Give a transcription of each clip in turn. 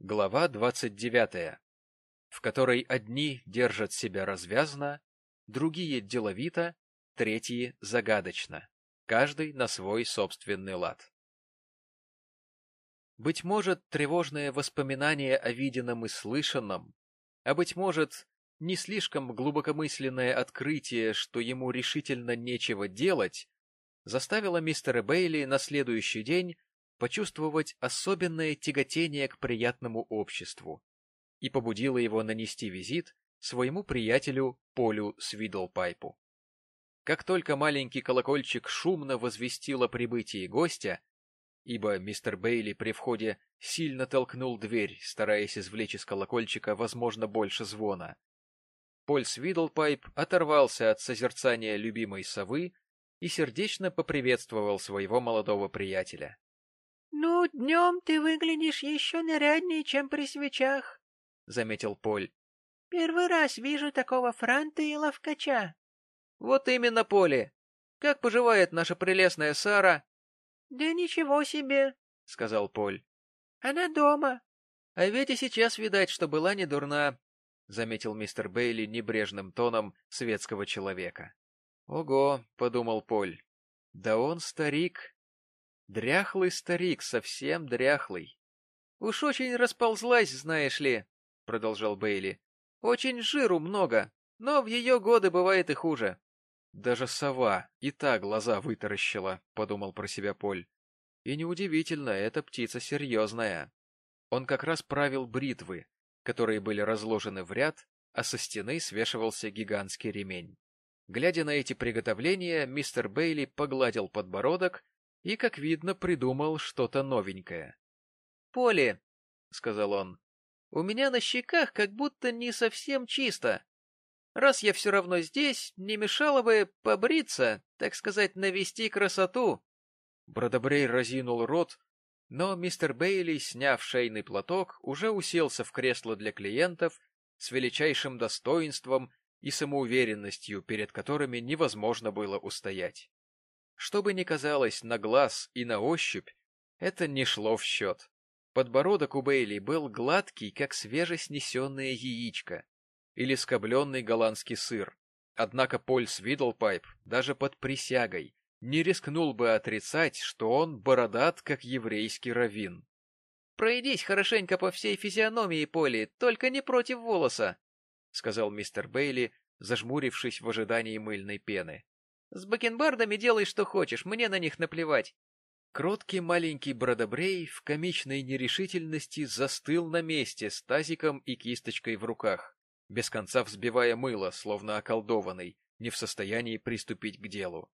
Глава двадцать девятая, в которой одни держат себя развязно, другие деловито, третьи загадочно, каждый на свой собственный лад. Быть может, тревожное воспоминание о виденном и слышанном, а, быть может, не слишком глубокомысленное открытие, что ему решительно нечего делать, заставило мистера Бейли на следующий день почувствовать особенное тяготение к приятному обществу и побудило его нанести визит своему приятелю Полю Свидлпайпу. Как только маленький колокольчик шумно возвестил о прибытии гостя, ибо мистер Бейли при входе сильно толкнул дверь, стараясь извлечь из колокольчика, возможно, больше звона, Поль Свидлпайп оторвался от созерцания любимой совы и сердечно поприветствовал своего молодого приятеля. — Ну, днем ты выглядишь еще наряднее, чем при свечах, — заметил Поль. — Первый раз вижу такого франта и ловкача. — Вот именно, Поле. Как поживает наша прелестная Сара? — Да ничего себе, — сказал Поль. — Она дома. — А ведь и сейчас видать, что была не дурна, — заметил мистер Бейли небрежным тоном светского человека. — Ого, — подумал Поль, — да он старик. Дряхлый старик, совсем дряхлый. — Уж очень расползлась, знаешь ли, — продолжал Бейли. — Очень жиру много, но в ее годы бывает и хуже. — Даже сова и та глаза вытаращила, — подумал про себя Поль. И неудивительно, эта птица серьезная. Он как раз правил бритвы, которые были разложены в ряд, а со стены свешивался гигантский ремень. Глядя на эти приготовления, мистер Бейли погладил подбородок и, как видно, придумал что-то новенькое. — Поле, — сказал он, — у меня на щеках как будто не совсем чисто. Раз я все равно здесь, не мешало бы побриться, так сказать, навести красоту. Бродобрей разинул рот, но мистер Бейли, сняв шейный платок, уже уселся в кресло для клиентов с величайшим достоинством и самоуверенностью, перед которыми невозможно было устоять. Что бы ни казалось на глаз и на ощупь, это не шло в счет. Подбородок у Бейли был гладкий, как свежеснесенное яичко или скобленный голландский сыр. Однако Поль Свидлпайп даже под присягой не рискнул бы отрицать, что он бородат, как еврейский раввин. — Пройдись хорошенько по всей физиономии, Поли, только не против волоса, — сказал мистер Бейли, зажмурившись в ожидании мыльной пены. — С бакенбардами делай, что хочешь, мне на них наплевать. Кроткий маленький бродобрей в комичной нерешительности застыл на месте с тазиком и кисточкой в руках, без конца взбивая мыло, словно околдованный, не в состоянии приступить к делу.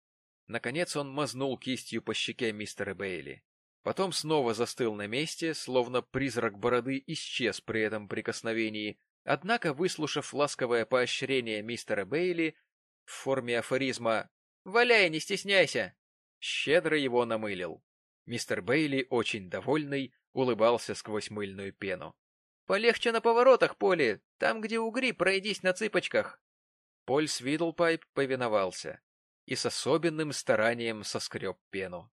Наконец он мазнул кистью по щеке мистера Бейли. Потом снова застыл на месте, словно призрак бороды исчез при этом прикосновении, однако, выслушав ласковое поощрение мистера Бейли в форме афоризма «Валяй, не стесняйся!», щедро его намылил. Мистер Бейли, очень довольный, улыбался сквозь мыльную пену. «Полегче на поворотах, Поли! Там, где угри, пройдись на цыпочках!» Поль Свидлпайп повиновался и с особенным старанием соскреб пену.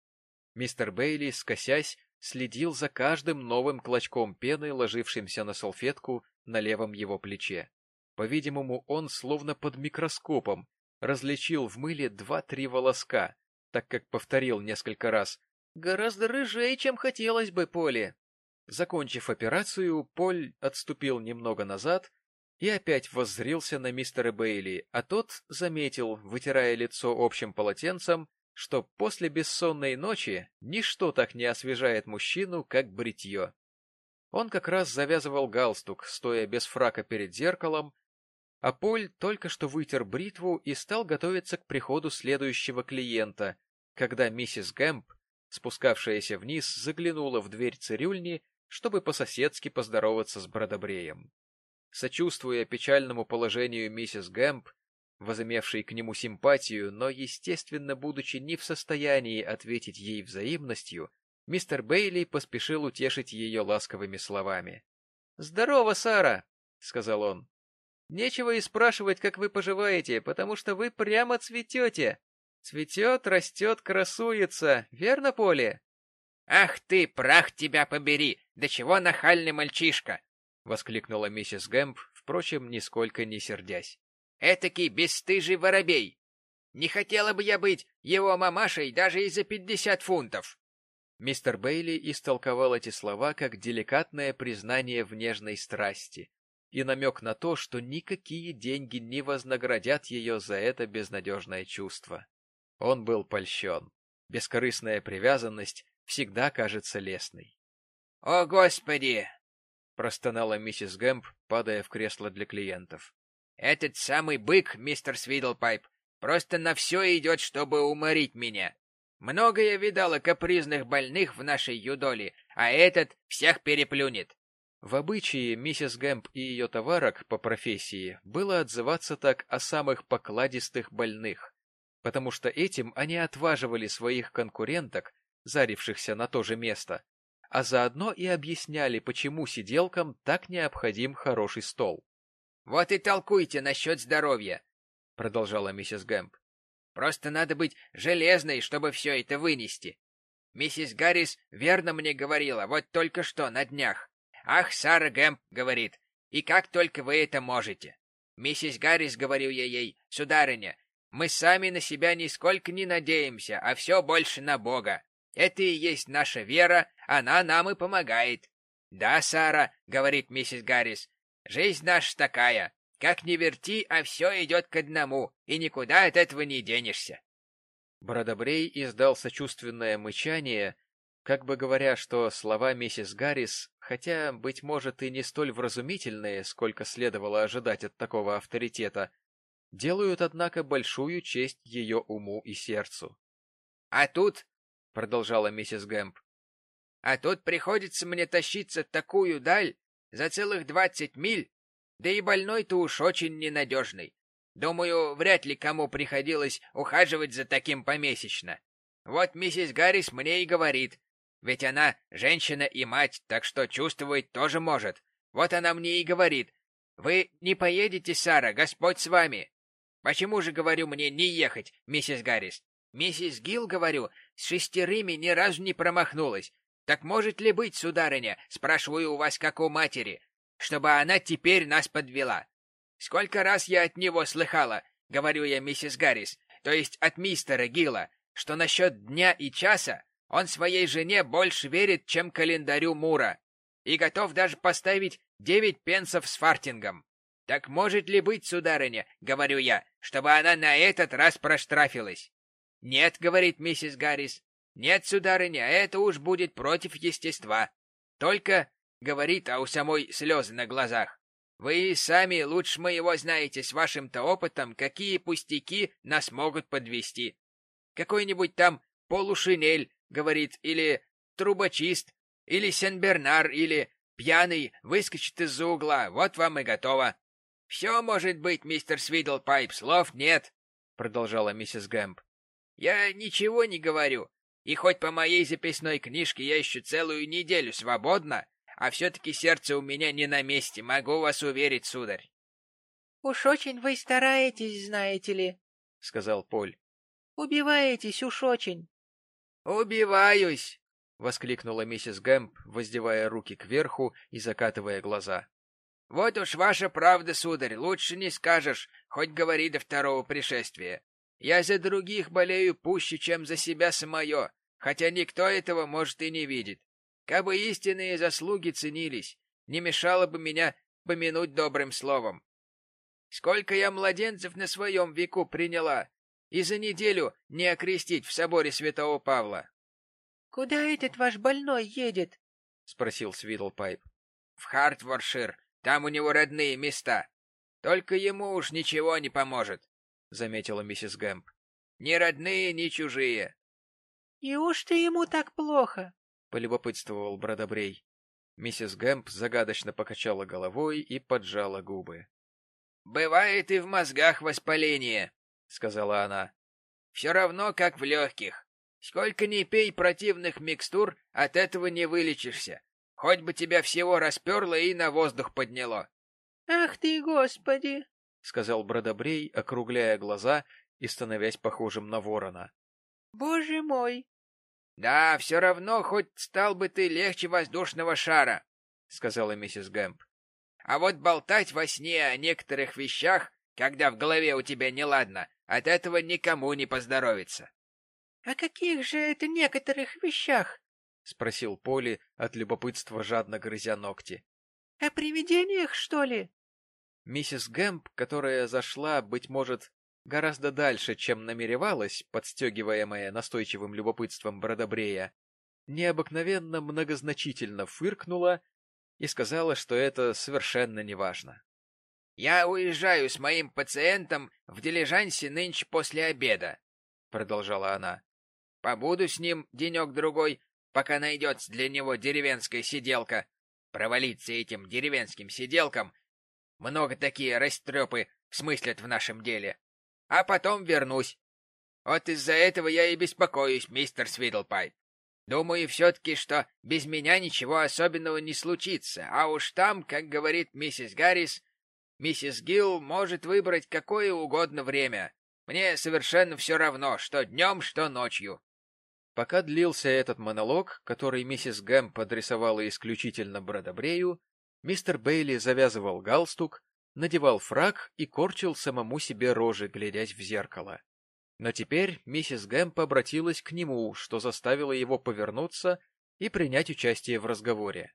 Мистер Бейли, скосясь, следил за каждым новым клочком пены, ложившимся на салфетку на левом его плече. По-видимому, он, словно под микроскопом, различил в мыле два-три волоска, так как повторил несколько раз «Гораздо рыжее, чем хотелось бы, Поле». Закончив операцию, Поль отступил немного назад и опять воззрился на мистера Бейли, а тот заметил, вытирая лицо общим полотенцем, что после бессонной ночи ничто так не освежает мужчину, как бритье. Он как раз завязывал галстук, стоя без фрака перед зеркалом, а Поль только что вытер бритву и стал готовиться к приходу следующего клиента, когда миссис Гэмп, спускавшаяся вниз, заглянула в дверь цирюльни, чтобы по-соседски поздороваться с Бродобреем. Сочувствуя печальному положению миссис Гэмп, возымевшей к нему симпатию, но, естественно, будучи не в состоянии ответить ей взаимностью, мистер Бейли поспешил утешить ее ласковыми словами. — Здорово, Сара! — сказал он. — Нечего и спрашивать, как вы поживаете, потому что вы прямо цветете. Цветет, растет, красуется, верно, Поле? «Ах ты, прах тебя побери! Да чего нахальный мальчишка!» — воскликнула миссис Гэмп, впрочем, нисколько не сердясь. «Этакий бесстыжий воробей! Не хотела бы я быть его мамашей даже и за пятьдесят фунтов!» Мистер Бейли истолковал эти слова как деликатное признание в нежной страсти и намек на то, что никакие деньги не вознаградят ее за это безнадежное чувство. Он был польщен. Бескорыстная привязанность всегда кажется лестной. — О, Господи! — простонала миссис Гэмп, падая в кресло для клиентов. — Этот самый бык, мистер Свидлпайп, просто на все идет, чтобы уморить меня. Много я видала капризных больных в нашей юдоле, а этот всех переплюнет. В обычае миссис Гэмп и ее товарок по профессии было отзываться так о самых покладистых больных, потому что этим они отваживали своих конкуренток, зарившихся на то же место, а заодно и объясняли, почему сиделкам так необходим хороший стол. — Вот и толкуйте насчет здоровья, — продолжала миссис Гэмп. — Просто надо быть железной, чтобы все это вынести. Миссис Гаррис верно мне говорила, вот только что, на днях. «Ах, Сара Гэмп, — говорит, — и как только вы это можете!» «Миссис Гаррис, — говорю я ей, — сударыня, мы сами на себя нисколько не надеемся, а все больше на Бога. Это и есть наша вера, она нам и помогает. Да, Сара, говорит миссис Гаррис, жизнь наша такая. Как ни верти, а все идет к одному, и никуда от этого не денешься. Бродобрей издал сочувственное мычание, как бы говоря, что слова миссис Гаррис, хотя, быть может, и не столь вразумительные, сколько следовало ожидать от такого авторитета, делают, однако, большую честь ее уму и сердцу. — А тут — продолжала миссис Гэмп. «А тут приходится мне тащиться такую даль за целых двадцать миль, да и больной-то уж очень ненадежный. Думаю, вряд ли кому приходилось ухаживать за таким помесячно. Вот миссис Гаррис мне и говорит, ведь она женщина и мать, так что чувствовать тоже может. Вот она мне и говорит, вы не поедете, Сара, Господь с вами. Почему же, говорю, мне не ехать, миссис Гаррис? Миссис Гилл, говорю, с шестерыми ни разу не промахнулась. Так может ли быть, сударыня, спрашиваю у вас как у матери, чтобы она теперь нас подвела? Сколько раз я от него слыхала, говорю я миссис Гаррис, то есть от мистера Гилла, что насчет дня и часа он своей жене больше верит, чем календарю Мура, и готов даже поставить девять пенсов с фартингом. Так может ли быть, сударыня, говорю я, чтобы она на этот раз проштрафилась? «Нет», — говорит миссис Гаррис, — «нет, сударыня, это уж будет против естества. Только, — говорит, а у самой слезы на глазах, — вы сами лучше моего знаете с вашим-то опытом, какие пустяки нас могут подвести. Какой-нибудь там полушинель, — говорит, или трубочист, или сен-бернар, или пьяный выскочит из-за угла, вот вам и готово. Все может быть, мистер Свидлпайп, слов нет, — продолжала миссис Гэмп. Я ничего не говорю. И хоть по моей записной книжке я еще целую неделю свободна, а все-таки сердце у меня не на месте, могу вас уверить, сударь. — Уж очень вы стараетесь, знаете ли, — сказал Поль. — Убиваетесь уж очень. — Убиваюсь! — воскликнула миссис Гэмп, воздевая руки кверху и закатывая глаза. — Вот уж ваша правда, сударь, лучше не скажешь, хоть говори до второго пришествия. Я за других болею пуще, чем за себя самое, хотя никто этого, может, и не видит. Кабы истинные заслуги ценились, не мешало бы меня помянуть добрым словом. Сколько я младенцев на своем веку приняла, и за неделю не окрестить в соборе святого Павла. — Куда этот ваш больной едет? — спросил Свидлпайп. — В Хартворшир, там у него родные места. Только ему уж ничего не поможет заметила миссис Гэмп. Ни родные, ни чужие. Неужто ему так плохо? полюбопытствовал Бродобрей. Миссис Гэмп загадочно покачала головой и поджала губы. «Бывает и в мозгах воспаление», — сказала она. «Все равно, как в легких. Сколько ни пей противных микстур, от этого не вылечишься. Хоть бы тебя всего расперло и на воздух подняло». «Ах ты, Господи!» — сказал Бродобрей, округляя глаза и становясь похожим на ворона. — Боже мой! — Да, все равно, хоть стал бы ты легче воздушного шара, — сказала миссис Гэмп. — А вот болтать во сне о некоторых вещах, когда в голове у тебя неладно, от этого никому не поздоровится. — О каких же это некоторых вещах? — спросил Поли, от любопытства жадно грызя ногти. — О привидениях, что ли? Миссис Гэмп, которая зашла, быть может, гораздо дальше, чем намеревалась, подстегиваемая настойчивым любопытством Бродобрея, необыкновенно многозначительно фыркнула и сказала, что это совершенно неважно. — Я уезжаю с моим пациентом в дилижансе нынче после обеда, — продолжала она. — Побуду с ним денек-другой, пока найдется для него деревенская сиделка. Провалиться этим деревенским сиделкам много такие растрепы смыслят в нашем деле а потом вернусь. Вот из-за этого я и беспокоюсь, мистер Свидлпайп. Думаю все-таки, что без меня ничего особенного не случится, а уж там, как говорит миссис Гаррис, миссис Гилл может выбрать какое угодно время. Мне совершенно все равно, что днем, что ночью. Пока длился этот монолог, который миссис Гэмп адресовала исключительно Бродобрею, мистер Бейли завязывал галстук, надевал фраг и корчил самому себе рожи, глядясь в зеркало. Но теперь миссис Гэмп обратилась к нему, что заставило его повернуться и принять участие в разговоре.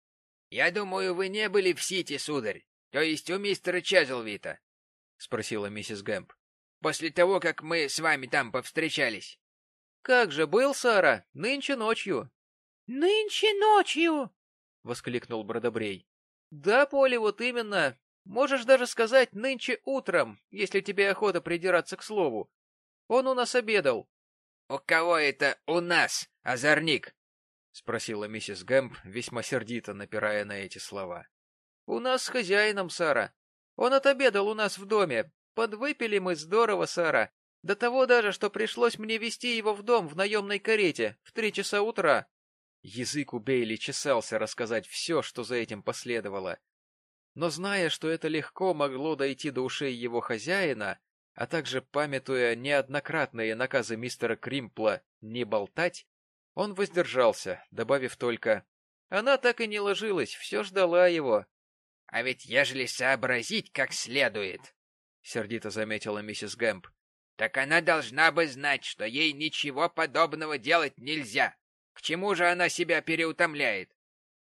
— Я думаю, вы не были в Сити, сударь, то есть у мистера Чезлвита? — спросила миссис Гэмп. — После того, как мы с вами там повстречались. — Как же был, Сара, нынче ночью. — Нынче ночью! — воскликнул Бродобрей. — Да, Поле, вот именно, Можешь даже сказать нынче утром, если тебе охота придираться к слову. Он у нас обедал. — У кого это у нас, озорник? — спросила миссис Гэмп, весьма сердито напирая на эти слова. — У нас с хозяином, Сара. Он отобедал у нас в доме. Подвыпили мы здорово, Сара. До того даже, что пришлось мне вести его в дом в наемной карете в три часа утра. Язык у Бейли чесался рассказать все, что за этим последовало, но зная, что это легко могло дойти до ушей его хозяина, а также памятуя неоднократные наказы мистера Кримпла не болтать, он воздержался, добавив только «Она так и не ложилась, все ждала его». — А ведь ежели сообразить как следует, — сердито заметила миссис Гэмп, — так она должна бы знать, что ей ничего подобного делать нельзя. К чему же она себя переутомляет?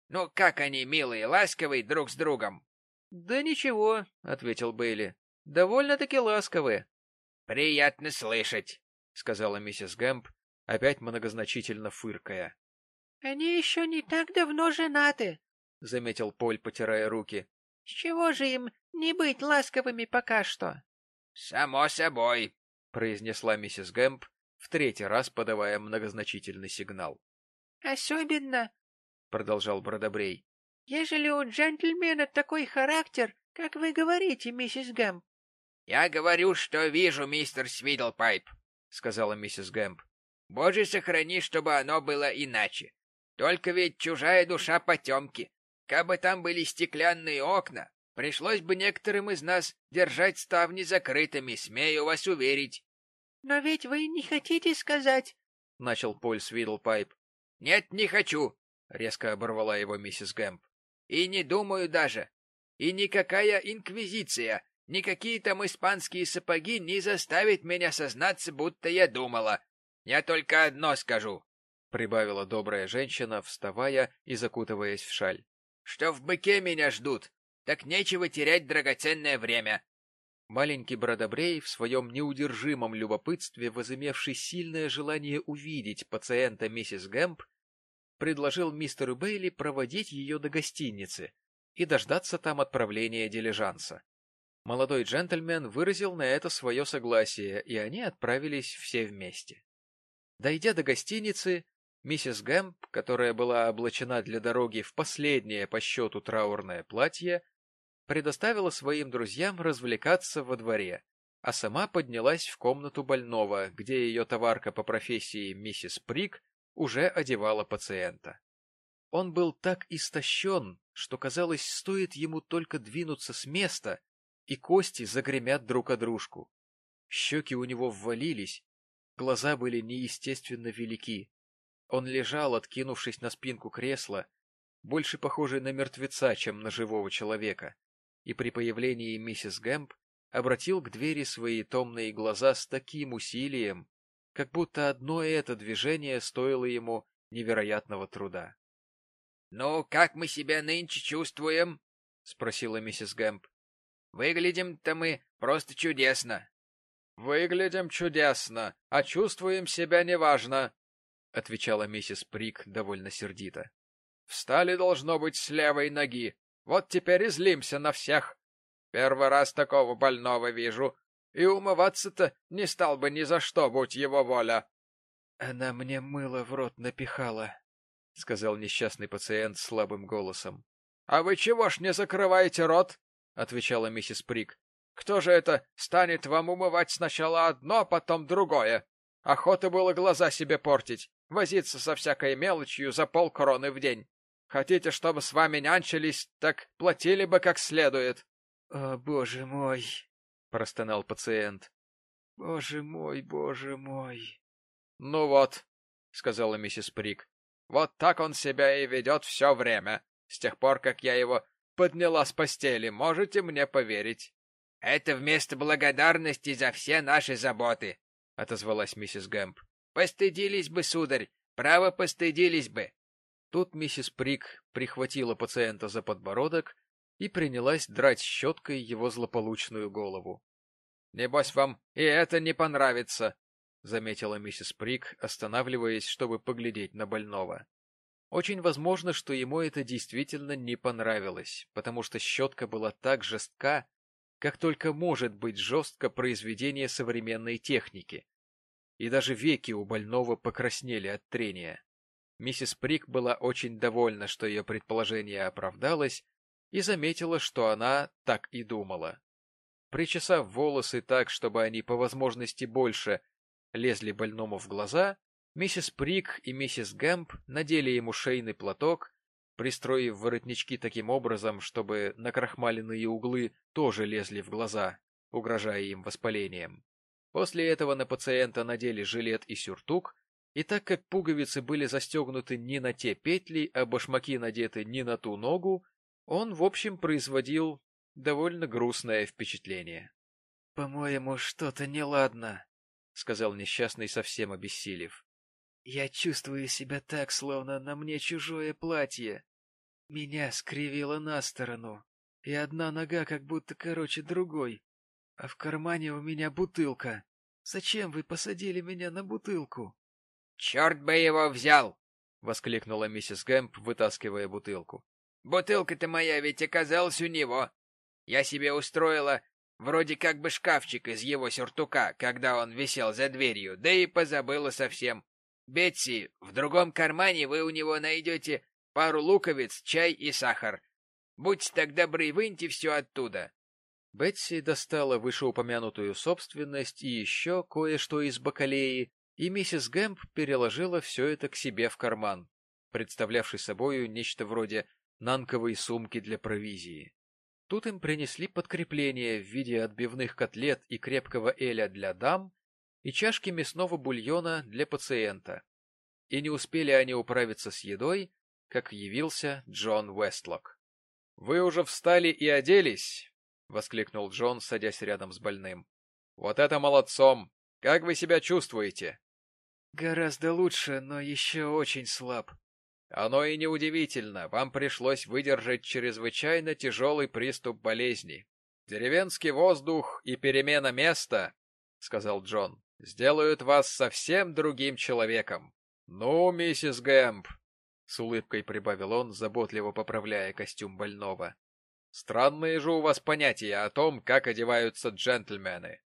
Ну, как они милые, ласковые друг с другом. — Да ничего, — ответил Бейли. — Довольно-таки ласковые. — Приятно слышать, — сказала миссис Гэмп, опять многозначительно фыркая. — Они еще не так давно женаты, — заметил Поль, потирая руки. — С чего же им не быть ласковыми пока что? — Само собой, — произнесла миссис Гэмп, в третий раз подавая многозначительный сигнал. — Особенно, — продолжал Бродобрей, ежели у джентльмена такой характер, как вы говорите, миссис Гэмп. — Я говорю, что вижу, мистер Свидлпайп, — сказала миссис Гэмп. — Боже, сохрани, чтобы оно было иначе. Только ведь чужая душа потемки. Кабы там были стеклянные окна, пришлось бы некоторым из нас держать ставни закрытыми, смею вас уверить. — Но ведь вы не хотите сказать... — начал Поль Свидлпайп. — Нет, не хочу, — резко оборвала его миссис Гэмп. И не думаю даже. И никакая инквизиция, никакие там испанские сапоги не заставят меня сознаться, будто я думала. Я только одно скажу, — прибавила добрая женщина, вставая и закутываясь в шаль, — что в быке меня ждут, так нечего терять драгоценное время. Маленький Бродобрей, в своем неудержимом любопытстве, возымевший сильное желание увидеть пациента миссис Гэмп, предложил мистеру Бейли проводить ее до гостиницы и дождаться там отправления дилижанса. Молодой джентльмен выразил на это свое согласие, и они отправились все вместе. Дойдя до гостиницы, миссис Гэмп, которая была облачена для дороги в последнее по счету траурное платье, предоставила своим друзьям развлекаться во дворе, а сама поднялась в комнату больного, где ее товарка по профессии миссис Прик уже одевала пациента. Он был так истощен, что, казалось, стоит ему только двинуться с места, и кости загремят друг о дружку. Щеки у него ввалились, глаза были неестественно велики. Он лежал, откинувшись на спинку кресла, больше похожий на мертвеца, чем на живого человека, и при появлении миссис Гэмп обратил к двери свои томные глаза с таким усилием, как будто одно это движение стоило ему невероятного труда. — Ну, как мы себя нынче чувствуем? — спросила миссис Гэмп. — Выглядим-то мы просто чудесно. — Выглядим чудесно, а чувствуем себя неважно, — отвечала миссис Прик довольно сердито. — Встали, должно быть, с левой ноги. Вот теперь и злимся на всех. Первый раз такого больного вижу, и умываться-то не стал бы ни за что, будь его воля. — Она мне мыло в рот напихала, — сказал несчастный пациент слабым голосом. — А вы чего ж не закрываете рот? — отвечала миссис Прик. — Кто же это станет вам умывать сначала одно, потом другое? Охота было глаза себе портить, возиться со всякой мелочью за полкроны в день. Хотите, чтобы с вами нянчились, так платили бы как следует. — О, боже мой! — простонал пациент. — Боже мой, боже мой! — Ну вот, — сказала миссис Прик, — вот так он себя и ведет все время, с тех пор, как я его подняла с постели, можете мне поверить. — Это вместо благодарности за все наши заботы, — отозвалась миссис Гэмп. — Постыдились бы, сударь, право постыдились бы. Тут миссис Прик прихватила пациента за подбородок и принялась драть щеткой его злополучную голову. — Небось, вам и это не понравится, — заметила миссис Прик, останавливаясь, чтобы поглядеть на больного. Очень возможно, что ему это действительно не понравилось, потому что щетка была так жестка, как только может быть жестко произведение современной техники. И даже веки у больного покраснели от трения. Миссис Прик была очень довольна, что ее предположение оправдалось, и заметила, что она так и думала. Причесав волосы так, чтобы они по возможности больше лезли больному в глаза, миссис Прик и миссис Гэмп надели ему шейный платок, пристроив воротнички таким образом, чтобы накрахмаленные углы тоже лезли в глаза, угрожая им воспалением. После этого на пациента надели жилет и сюртук, и так как пуговицы были застегнуты не на те петли, а башмаки надеты не на ту ногу, он, в общем, производил довольно грустное впечатление. — По-моему, что-то неладно, — сказал несчастный, совсем обессилев. — Я чувствую себя так, словно на мне чужое платье. Меня скривило на сторону, и одна нога как будто короче другой, а в кармане у меня бутылка. Зачем вы посадили меня на бутылку? — Черт бы его взял! — воскликнула миссис Гэмп, вытаскивая бутылку. Бутылка-то моя ведь оказалась у него. Я себе устроила вроде как бы шкафчик из его сюртука, когда он висел за дверью, да и позабыла совсем. Бетси, в другом кармане вы у него найдете пару луковиц, чай и сахар. Будьте так добры, выньте все оттуда. Бетси достала вышеупомянутую собственность и еще кое-что из бакалеи, и миссис Гэмп переложила все это к себе в карман, представлявший собою нечто вроде нанковые сумки для провизии. Тут им принесли подкрепление в виде отбивных котлет и крепкого эля для дам и чашки мясного бульона для пациента. И не успели они управиться с едой, как явился Джон Вестлок. — Вы уже встали и оделись? — воскликнул Джон, садясь рядом с больным. — Вот это молодцом! Как вы себя чувствуете? — Гораздо лучше, но еще очень слаб, оно и неудивительно, вам пришлось выдержать чрезвычайно тяжелый приступ болезни. Деревенский воздух и перемена места, — сказал Джон, — сделают вас совсем другим человеком. Ну, миссис Гэмп, — с улыбкой прибавил он, заботливо поправляя костюм больного. Странные же у вас понятия о том, как одеваются джентльмены.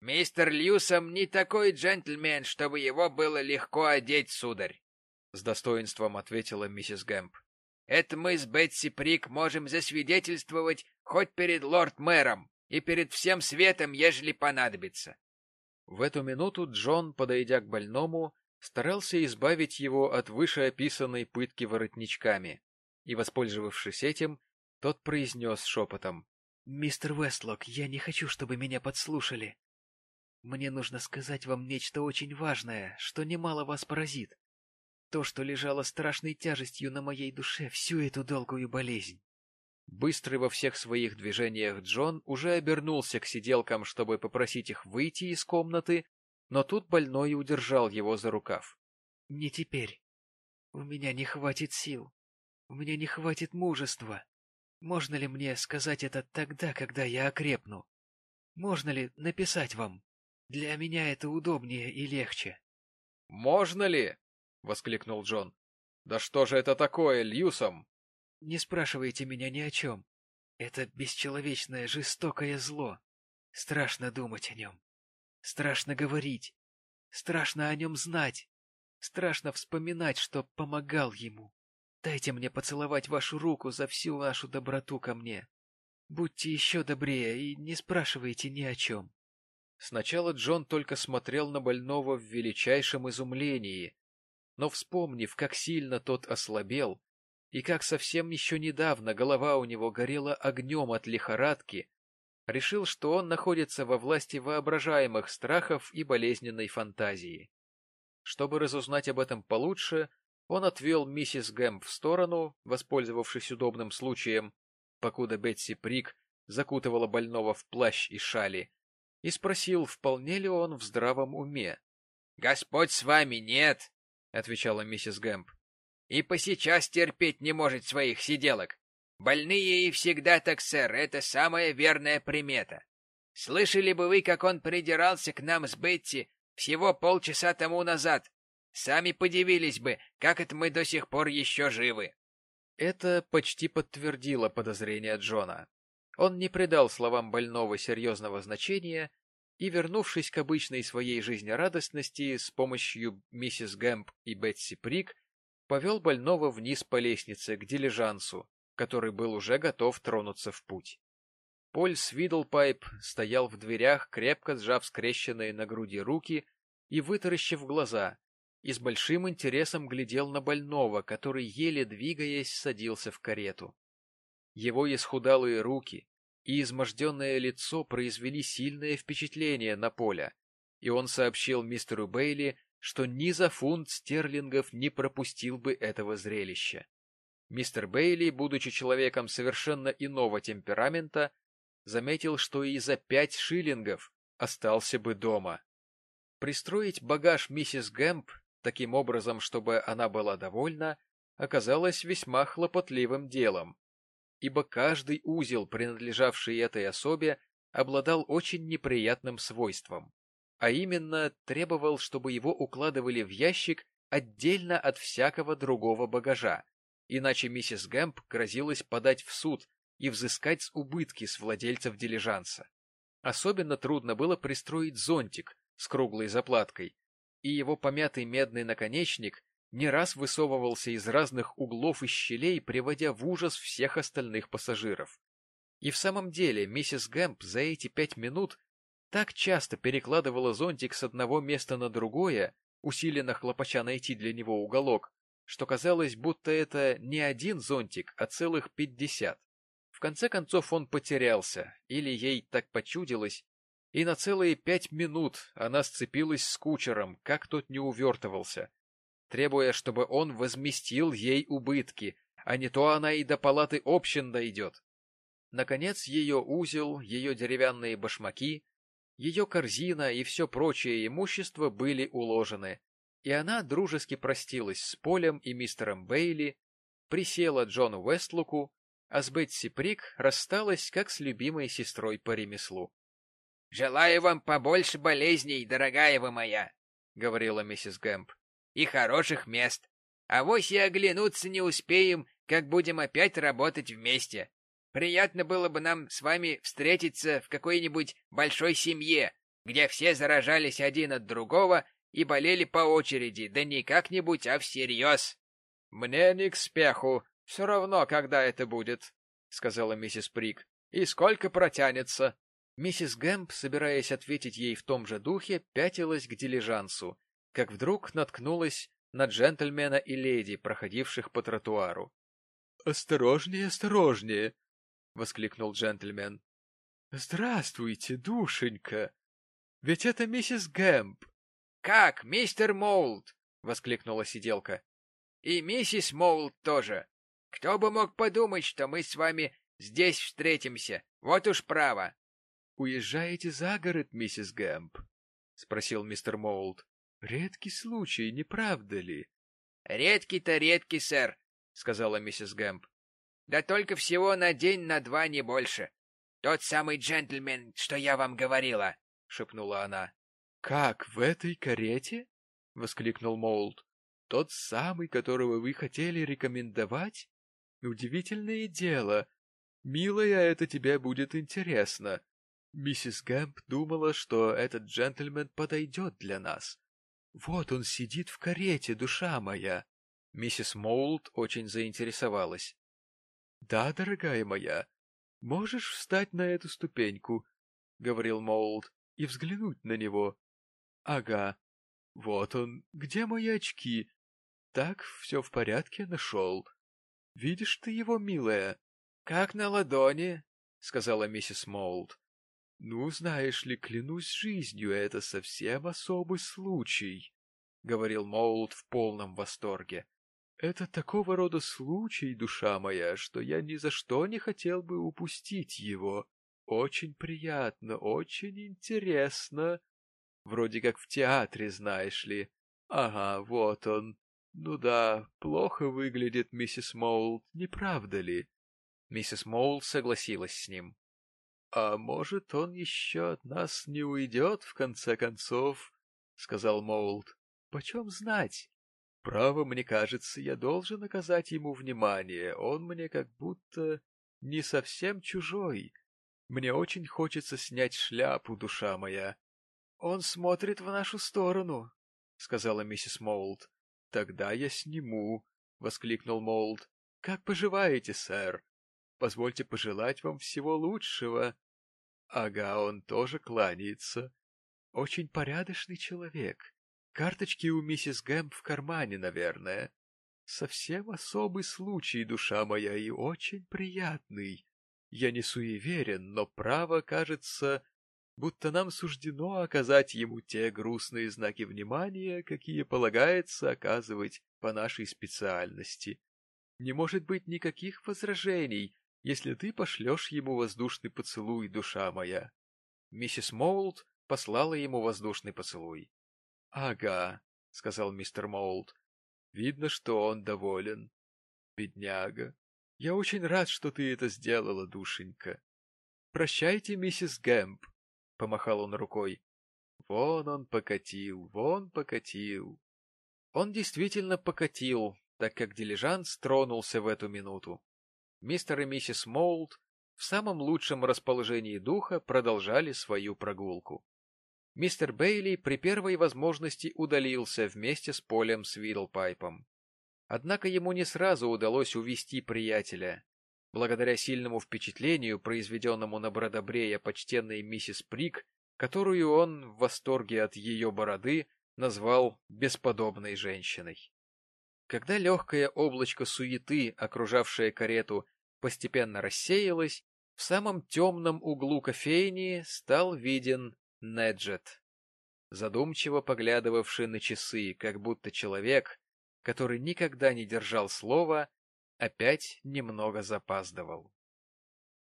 Мистер Льюсом не такой джентльмен, чтобы его было легко одеть, сударь. — с достоинством ответила миссис Гэмп. — Это мы с Бетси Прик можем засвидетельствовать хоть перед лорд-мэром и перед всем светом, ежели понадобится. В эту минуту Джон, подойдя к больному, старался избавить его от вышеописанной пытки воротничками, и, воспользовавшись этим, тот произнес шепотом. — Мистер Вестлок, я не хочу, чтобы меня подслушали. Мне нужно сказать вам нечто очень важное, что немало вас поразит. то, что лежало страшной тяжестью на моей душе всю эту долгую болезнь. Быстрый во всех своих движениях Джон уже обернулся к сиделкам, чтобы попросить их выйти из комнаты, но тут больной удержал его за рукав. — Не теперь. У меня не хватит сил. У меня не хватит мужества. Можно ли мне сказать это тогда, когда я окрепну? Можно ли написать вам? Для меня это удобнее и легче. — Можно ли? — воскликнул Джон. — Да что же это такое, Льюсом? — Не спрашивайте меня ни о чем. Это бесчеловечное, жестокое зло. Страшно думать о нем. Страшно говорить. Страшно о нем знать. Страшно вспоминать, что помогал ему. Дайте мне поцеловать вашу руку за всю вашу доброту ко мне. Будьте еще добрее и не спрашивайте ни о чем. Сначала Джон только смотрел на больного в величайшем изумлении, но, вспомнив, как сильно тот ослабел, и как совсем еще недавно голова у него горела огнем от лихорадки, решил, что он находится во власти воображаемых страхов и болезненной фантазии. Чтобы разузнать об этом получше, он отвел миссис Гэм в сторону, воспользовавшись удобным случаем, покуда Бетси Прик закутывала больного в плащ и шали, и спросил, вполне ли он в здравом уме. — Господь с вами, нет! — отвечала миссис Гэмп. — И посейчас терпеть не может своих сиделок. Больные и всегда так, сэр, это самая верная примета. Слышали бы вы, как он придирался к нам с Бетти всего полчаса тому назад. Сами подивились бы, как это мы до сих пор еще живы. Это почти подтвердило подозрения Джона. Он не придал словам больного серьезного значения и, вернувшись к обычной своей жизнерадостности, с помощью миссис Гэмп и Бетси Прик, повел больного вниз по лестнице к дилижансу, который был уже готов тронуться в путь. Поль Свидлпайп стоял в дверях, крепко сжав скрещенные на груди руки и вытаращив глаза, и с большим интересом глядел на больного, который, еле двигаясь, садился в карету. Его исхудалые руки и изможденное лицо произвели сильное впечатление на Поля, и он сообщил мистеру Бейли, что ни за фунт стерлингов не пропустил бы этого зрелища. Мистер Бейли, будучи человеком совершенно иного темперамента, заметил, что и за пять шиллингов остался бы дома. Пристроить багаж миссис Гэмп таким образом, чтобы она была довольна, оказалось весьма хлопотливым делом, ибо каждый узел, принадлежавший этой особе, обладал очень неприятным свойством, а именно требовал, чтобы его укладывали в ящик отдельно от всякого другого багажа, иначе миссис Гэмп грозилась подать в суд и взыскать убытки с владельцев дилижанса. Особенно трудно было пристроить зонтик с круглой заплаткой, и его помятый медный наконечник не раз высовывался из разных углов и щелей, приводя в ужас всех остальных пассажиров. И в самом деле миссис Гэмп за эти пять минут так часто перекладывала зонтик с одного места на другое, усиленно хлопача найти для него уголок, что казалось, будто это не один зонтик, а целых пятьдесят. В конце концов он потерялся, или ей так почудилось, и на целые пять минут она сцепилась с кучером, как тот не увертывался, требуя, чтобы он возместил ей убытки, а не то она и до палаты общин дойдет. Наконец ее узел, ее деревянные башмаки, ее корзина и все прочее имущество были уложены, и она дружески простилась с Полем и мистером Бейли, присела Джону Вестлуку, а с Бетси Прик рассталась как с любимой сестрой по ремеслу. — Желаю вам побольше болезней, дорогая вы моя, — говорила миссис Гэмп, — и хороших мест. А вось и оглянуться не успеем, как будем опять работать вместе. Приятно было бы нам с вами встретиться в какой-нибудь большой семье, где все заражались один от другого и болели по очереди, да не как-нибудь, а всерьез. — Мне не к спеху, все равно, когда это будет, — сказала миссис Прик. — И сколько протянется? Миссис Гэмп, собираясь ответить ей в том же духе, пятилась к дилижансу, как вдруг наткнулась на джентльмена и леди, проходивших по тротуару. — Осторожнее, осторожнее! — воскликнул джентльмен. — Здравствуйте, душенька! Ведь это миссис Гэмп! — Как, мистер Моулд? — воскликнула сиделка. И миссис Моулд тоже. Кто бы мог подумать, что мы с вами здесь встретимся? Вот уж право. — Уезжаете за город, миссис Гэмп? — спросил мистер Моулд. — Редкий случай, не правда ли? — Редкий-то редкий, сэр, — сказала миссис Гэмп. — Да только всего на день, на два, не больше. Тот самый джентльмен, что я вам говорила, — шепнула она. — Как, в этой карете? — воскликнул Моулд. — Тот самый, которого вы хотели рекомендовать? Удивительное дело. Милая, это тебе будет интересно. Миссис Гэмп думала, что этот джентльмен подойдет для нас. Вот он сидит в карете, душа моя. Миссис Моулд очень заинтересовалась. — Да, дорогая моя, можешь встать на эту ступеньку, — говорил Моулд, — и взглянуть на него. — Ага, вот он, где мои очки? Так, все в порядке, нашел. Видишь ты его, милая? — Как на ладони, — сказала миссис Моулт. «Ну, знаешь ли, клянусь жизнью, это совсем особый случай», — говорил Моулт в полном восторге. «Это такого рода случай, душа моя, что я ни за что не хотел бы упустить его. Очень приятно, очень интересно. Вроде как в театре, знаешь ли. Ага, вот он. Ну да, плохо выглядит миссис Моулд, не правда ли?» Миссис Моулд согласилась с ним. — А может, он еще от нас не уйдет, в конце концов, — сказал Моулд. — Почем знать? Право, мне кажется, я должен оказать ему внимание. Он мне как будто не совсем чужой. Мне очень хочется снять шляпу, душа моя. — Он смотрит в нашу сторону, — сказала миссис Моулд. — Тогда я сниму, — воскликнул Моулд. — Как поживаете, сэр? Позвольте пожелать вам всего лучшего. Ага, он тоже кланяется. Очень порядочный человек. Карточки у миссис Гэмп в кармане, наверное. Совсем особый случай, душа моя, и очень приятный. Я не суеверен, но право кажется, будто нам суждено оказать ему те грустные знаки внимания, какие полагается оказывать по нашей специальности. Не может быть никаких возражений, если ты пошлешь ему воздушный поцелуй, душа моя. Миссис Моулт послала ему воздушный поцелуй. — Ага, — сказал мистер Моулт. — Видно, что он доволен. Бедняга. Я очень рад, что ты это сделала, душенька. Прощайте, миссис Гэмп, — помахал он рукой. Вон он покатил, вон покатил. Он действительно покатил, так как дилижанс тронулся в эту минуту. Мистер и миссис Моулт в самом лучшем расположении духа продолжали свою прогулку. Мистер Бейли при первой возможности удалился вместе с Полем Свидлпайпом. Однако ему не сразу удалось увести приятеля. Благодаря сильному впечатлению, произведенному на Бродобрея почтенной миссис Прик, которую он в восторге от ее бороды назвал бесподобной женщиной. Когда легкое облачко суеты, окружавшее карету, постепенно рассеялось, в самом темном углу кофейни стал виден Неджет, задумчиво поглядывавший на часы, как будто человек, который никогда не держал слова, опять немного запаздывал.